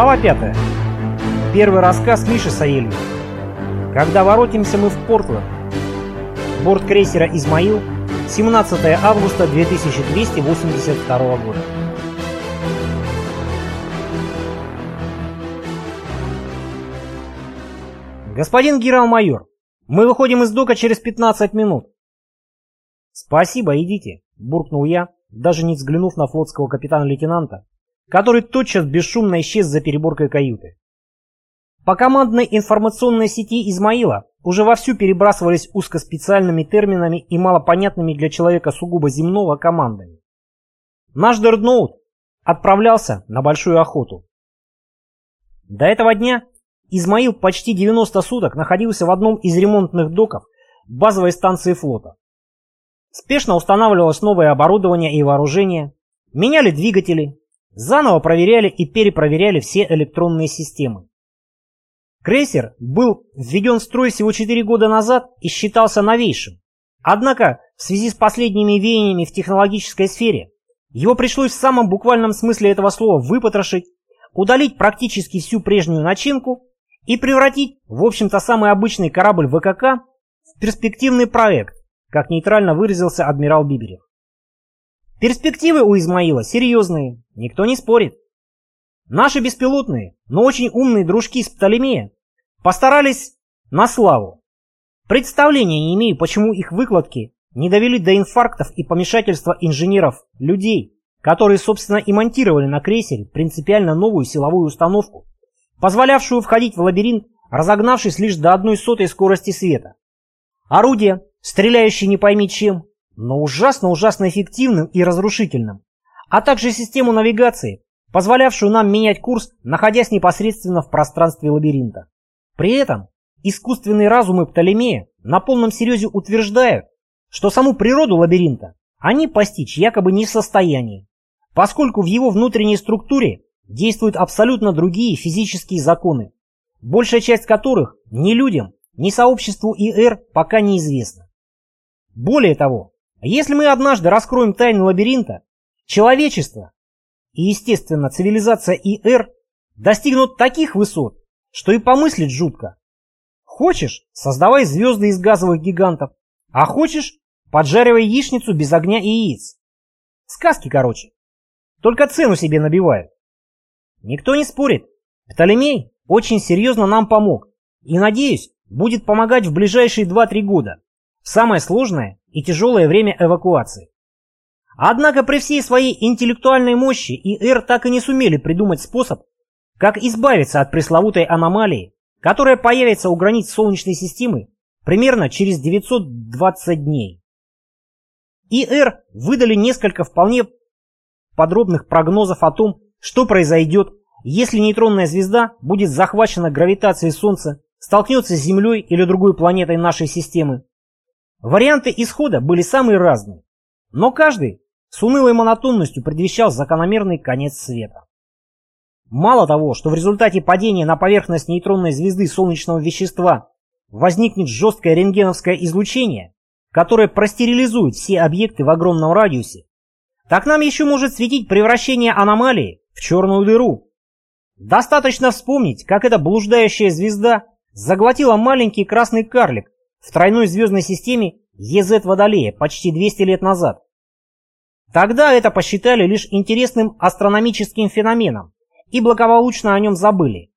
Глава 5. Первый рассказ Миши Саельева. Когда воротимся мы в Портленд. Борт крейсера «Измаил», 17 августа 2282 года. Господин генерал-майор, мы выходим из дока через 15 минут. Спасибо, идите, буркнул я, даже не взглянув на флотского капитана-лейтенанта, который тотчас бесшумно исчез за переборкой каюты. По командной информационной сети Измаила уже вовсю перебрасывались узкоспециальными терминами и малопонятными для человека сугубо земного командами. Наш дредноут отправлялся на большую охоту. До этого дня Измаил почти 90 суток находился в одном из ремонтных доков базовой станции флота. Спешно устанавливалось новое оборудование и вооружение, меняли двигатели, Заново проверяли и перепроверяли все электронные системы. Крейсер был введен в строй всего 4 года назад и считался новейшим. Однако, в связи с последними веяниями в технологической сфере, его пришлось в самом буквальном смысле этого слова выпотрошить, удалить практически всю прежнюю начинку и превратить, в общем-то, самый обычный корабль ВКК в перспективный проект, как нейтрально выразился адмирал Биберев. Перспективы у Измаила серьезные, никто не спорит. Наши беспилотные, но очень умные дружки с Птолемея постарались на славу. Представления не имею, почему их выкладки не довели до инфарктов и помешательства инженеров, людей, которые, собственно, и монтировали на крейсере принципиально новую силовую установку, позволявшую входить в лабиринт, разогнавшись лишь до одной сотой скорости света. Орудия, стреляющие не пойми чем, но ужасно-ужасно эффективным и разрушительным, а также систему навигации, позволявшую нам менять курс, находясь непосредственно в пространстве лабиринта. При этом искусственные разумы Птолемея на полном серьезе утверждают, что саму природу лабиринта они постичь якобы не в состоянии, поскольку в его внутренней структуре действуют абсолютно другие физические законы, большая часть которых ни людям, ни сообществу ИР пока неизвестна. Более того, если мы однажды раскроем тайны лабиринта, человечество и, естественно, цивилизация ИР достигнут таких высот, что и помыслить жутко. Хочешь, создавай звезды из газовых гигантов, а хочешь, поджаривай яичницу без огня и яиц. Сказки, короче. Только цену себе набивают. Никто не спорит. Птолемей очень серьезно нам помог и, надеюсь, будет помогать в ближайшие 2-3 года. Самое сложное и тяжелое время эвакуации. Однако при всей своей интеллектуальной мощи ИР так и не сумели придумать способ, как избавиться от пресловутой аномалии, которая появится у границ Солнечной системы примерно через 920 дней. ИР выдали несколько вполне подробных прогнозов о том, что произойдет, если нейтронная звезда будет захвачена гравитацией Солнца, столкнется с Землей или другой планетой нашей системы, Варианты исхода были самые разные, но каждый с унылой монотонностью предвещал закономерный конец света. Мало того, что в результате падения на поверхность нейтронной звезды солнечного вещества возникнет жесткое рентгеновское излучение, которое простерилизует все объекты в огромном радиусе, так нам еще может светить превращение аномалии в черную дыру. Достаточно вспомнить, как эта блуждающая звезда заглотила маленький красный карлик в тройной звездной системе ЕЗ Водолея почти 200 лет назад. Тогда это посчитали лишь интересным астрономическим феноменом и благополучно о нем забыли.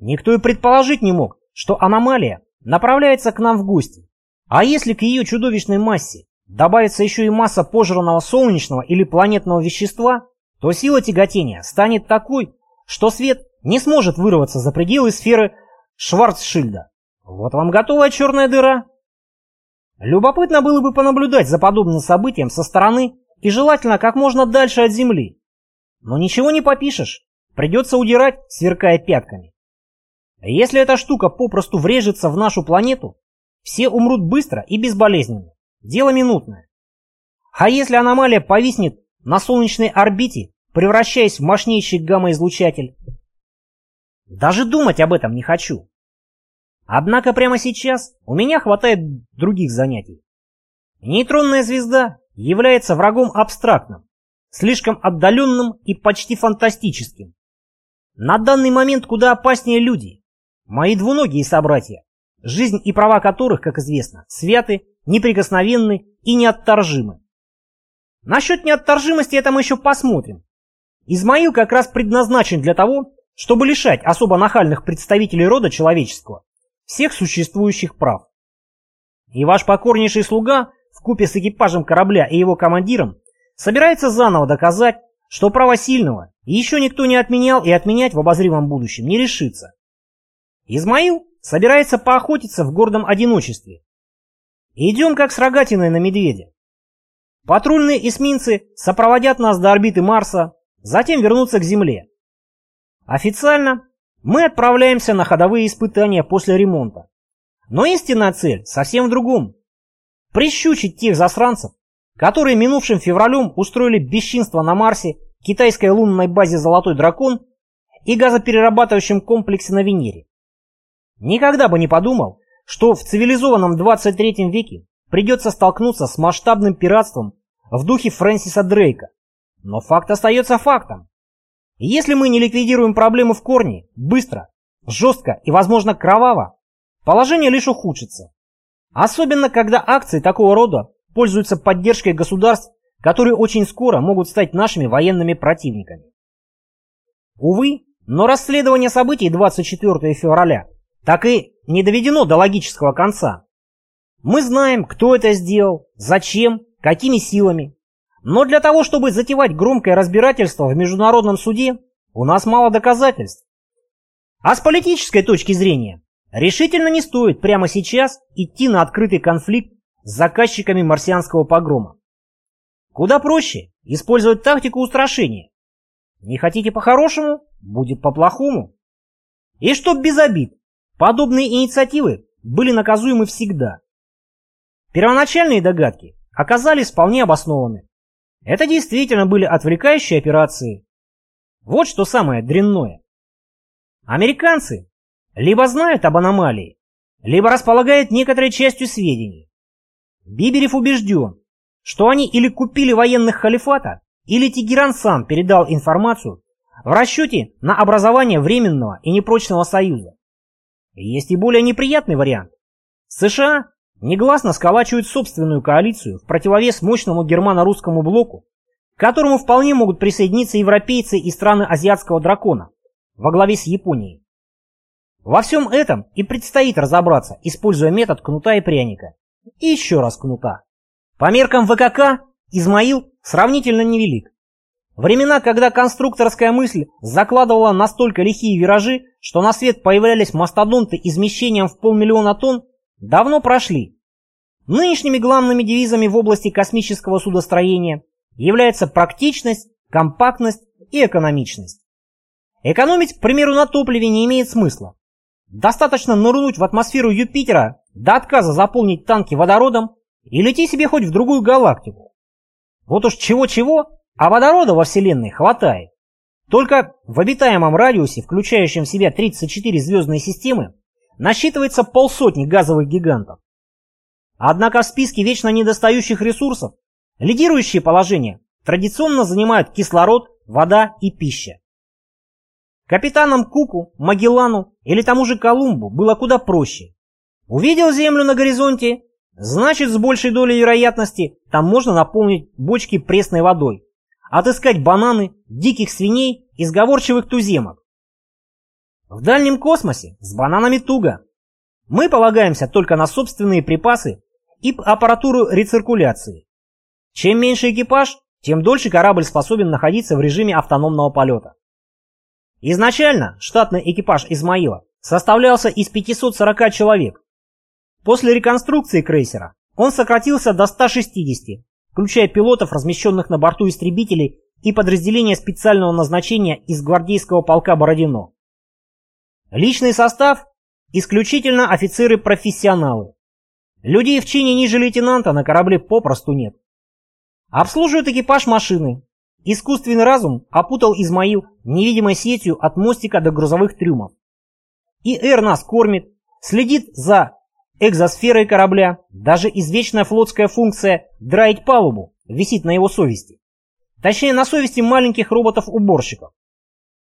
Никто и предположить не мог, что аномалия направляется к нам в гости. А если к ее чудовищной массе добавится еще и масса пожранного солнечного или планетного вещества, то сила тяготения станет такой, что свет не сможет вырваться за пределы сферы Шварцшильда. Вот вам готовая черная дыра. Любопытно было бы понаблюдать за подобным событием со стороны и желательно как можно дальше от Земли. Но ничего не попишешь, придется удирать, сверкая пятками. Если эта штука попросту врежется в нашу планету, все умрут быстро и безболезненно. Дело минутное. А если аномалия повиснет на солнечной орбите, превращаясь в мощнейший гамма-излучатель? Даже думать об этом не хочу. Однако прямо сейчас у меня хватает других занятий. Нейтронная звезда является врагом абстрактным, слишком отдаленным и почти фантастическим. На данный момент куда опаснее люди. Мои двуногие собратья, жизнь и права которых, как известно, святы, неприкосновенны и неотторжимы. Насчет неотторжимости это мы еще посмотрим. Измаил как раз предназначен для того, чтобы лишать особо нахальных представителей рода человеческого всех существующих прав. И ваш покорнейший слуга, в купе с экипажем корабля и его командиром, собирается заново доказать, что право сильного еще никто не отменял и отменять в обозримом будущем не решится. Измаил собирается поохотиться в гордом одиночестве. Идем как с рогатиной на медведя. Патрульные эсминцы сопроводят нас до орбиты Марса, затем вернутся к Земле. Официально мы отправляемся на ходовые испытания после ремонта. Но истинная цель совсем в другом. Прищучить тех засранцев, которые минувшим февралем устроили бесчинство на Марсе, китайской лунной базе «Золотой дракон» и газоперерабатывающем комплексе на Венере. Никогда бы не подумал, что в цивилизованном 23 веке придется столкнуться с масштабным пиратством в духе Фрэнсиса Дрейка. Но факт остается фактом. Если мы не ликвидируем проблему в корне, быстро, жестко и, возможно, кроваво, положение лишь ухудшится. Особенно, когда акции такого рода пользуются поддержкой государств, которые очень скоро могут стать нашими военными противниками. Увы, но расследование событий 24 февраля так и не доведено до логического конца. Мы знаем, кто это сделал, зачем, какими силами. Но для того, чтобы затевать громкое разбирательство в международном суде, у нас мало доказательств. А с политической точки зрения, решительно не стоит прямо сейчас идти на открытый конфликт с заказчиками марсианского погрома. Куда проще использовать тактику устрашения. Не хотите по-хорошему, будет по-плохому. И чтоб без обид, подобные инициативы были наказуемы всегда. Первоначальные догадки оказались вполне обоснованы. Это действительно были отвлекающие операции. Вот что самое дрянное. Американцы либо знают об аномалии, либо располагают некоторой частью сведений. Биберев убежден, что они или купили военных халифата, или Тегеран сам передал информацию в расчете на образование временного и непрочного союза. Есть и более неприятный вариант. США негласно сколачивают собственную коалицию в противовес мощному германо-русскому блоку, к которому вполне могут присоединиться европейцы и страны азиатского дракона во главе с Японией. Во всем этом и предстоит разобраться, используя метод кнута и пряника. И еще раз кнута. По меркам ВКК Измаил сравнительно невелик. Времена, когда конструкторская мысль закладывала настолько лихие виражи, что на свет появлялись мастодонты измещением в полмиллиона тонн, давно прошли. Нынешними главными девизами в области космического судостроения являются практичность, компактность и экономичность. Экономить, к примеру, на топливе не имеет смысла. Достаточно нырнуть в атмосферу Юпитера до отказа заполнить танки водородом и лети себе хоть в другую галактику. Вот уж чего-чего, а водорода во Вселенной хватает. Только в обитаемом радиусе, включающем в себя 34 звездные системы, насчитывается полсотни газовых гигантов. Однако в списке вечно недостающих ресурсов лидирующие положения традиционно занимают кислород, вода и пища. Капитанам Куку, Магеллану или тому же Колумбу было куда проще. Увидел Землю на горизонте, значит с большей долей вероятности там можно наполнить бочки пресной водой, отыскать бананы, диких свиней и сговорчивых туземок. В дальнем космосе с бананами туго. Мы полагаемся только на собственные припасы и аппаратуру рециркуляции. Чем меньше экипаж, тем дольше корабль способен находиться в режиме автономного полета. Изначально штатный экипаж Измаила составлялся из 540 человек. После реконструкции крейсера он сократился до 160, включая пилотов, размещенных на борту истребителей и подразделения специального назначения из гвардейского полка Бородино. Личный состав – исключительно офицеры-профессионалы. Людей в чине ниже лейтенанта на корабле попросту нет. Обслуживают экипаж машины. Искусственный разум опутал Измаил невидимой сетью от мостика до грузовых трюмов. И Эр нас кормит, следит за экзосферой корабля, даже извечная флотская функция «драить палубу» висит на его совести. Точнее, на совести маленьких роботов-уборщиков.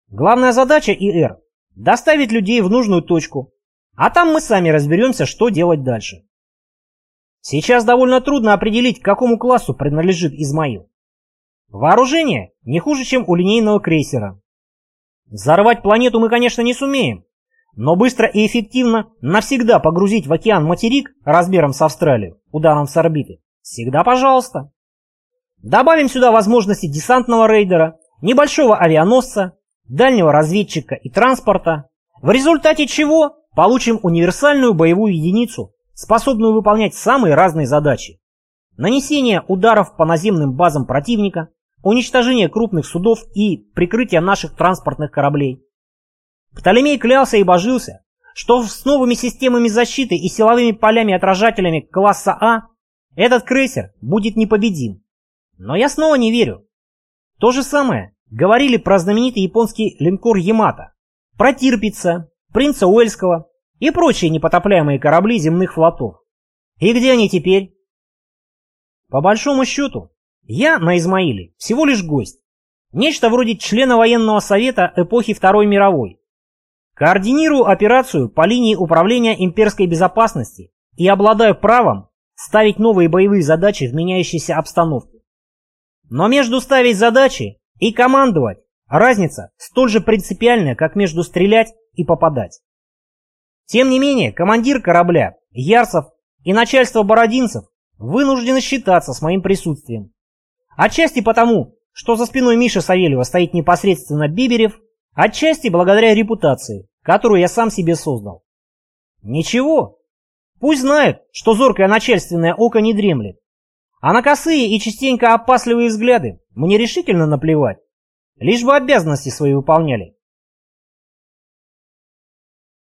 Главная задача ИР – доставить людей в нужную точку, а там мы сами разберемся, что делать дальше. Сейчас довольно трудно определить, к какому классу принадлежит Измаил. Вооружение не хуже, чем у линейного крейсера. Взорвать планету мы, конечно, не сумеем, но быстро и эффективно навсегда погрузить в океан материк размером с Австралию, ударом с орбиты, всегда пожалуйста. Добавим сюда возможности десантного рейдера, небольшого авианосца, дальнего разведчика и транспорта, в результате чего получим универсальную боевую единицу, способную выполнять самые разные задачи. Нанесение ударов по наземным базам противника, уничтожение крупных судов и прикрытие наших транспортных кораблей. Птолемей клялся и божился, что с новыми системами защиты и силовыми полями-отражателями класса А этот крейсер будет непобедим. Но я снова не верю. То же самое говорили про знаменитый японский линкор Ямато, про Тирпица, принца Уэльского и прочие непотопляемые корабли земных флотов. И где они теперь? По большому счету, я на Измаиле всего лишь гость. Нечто вроде члена военного совета эпохи Второй мировой. Координирую операцию по линии управления имперской безопасности и обладаю правом ставить новые боевые задачи в меняющейся обстановке. Но между ставить задачи и командовать разница столь же принципиальная, как между стрелять и попадать. Тем не менее, командир корабля, Ярцев и начальство бородинцев вынуждены считаться с моим присутствием. Отчасти потому, что за спиной Миши Савельева стоит непосредственно Биберев, отчасти благодаря репутации, которую я сам себе создал. Ничего, пусть знают, что зоркое начальственное око не дремлет. А на косые и частенько опасливые взгляды мне решительно наплевать, лишь бы обязанности свои выполняли.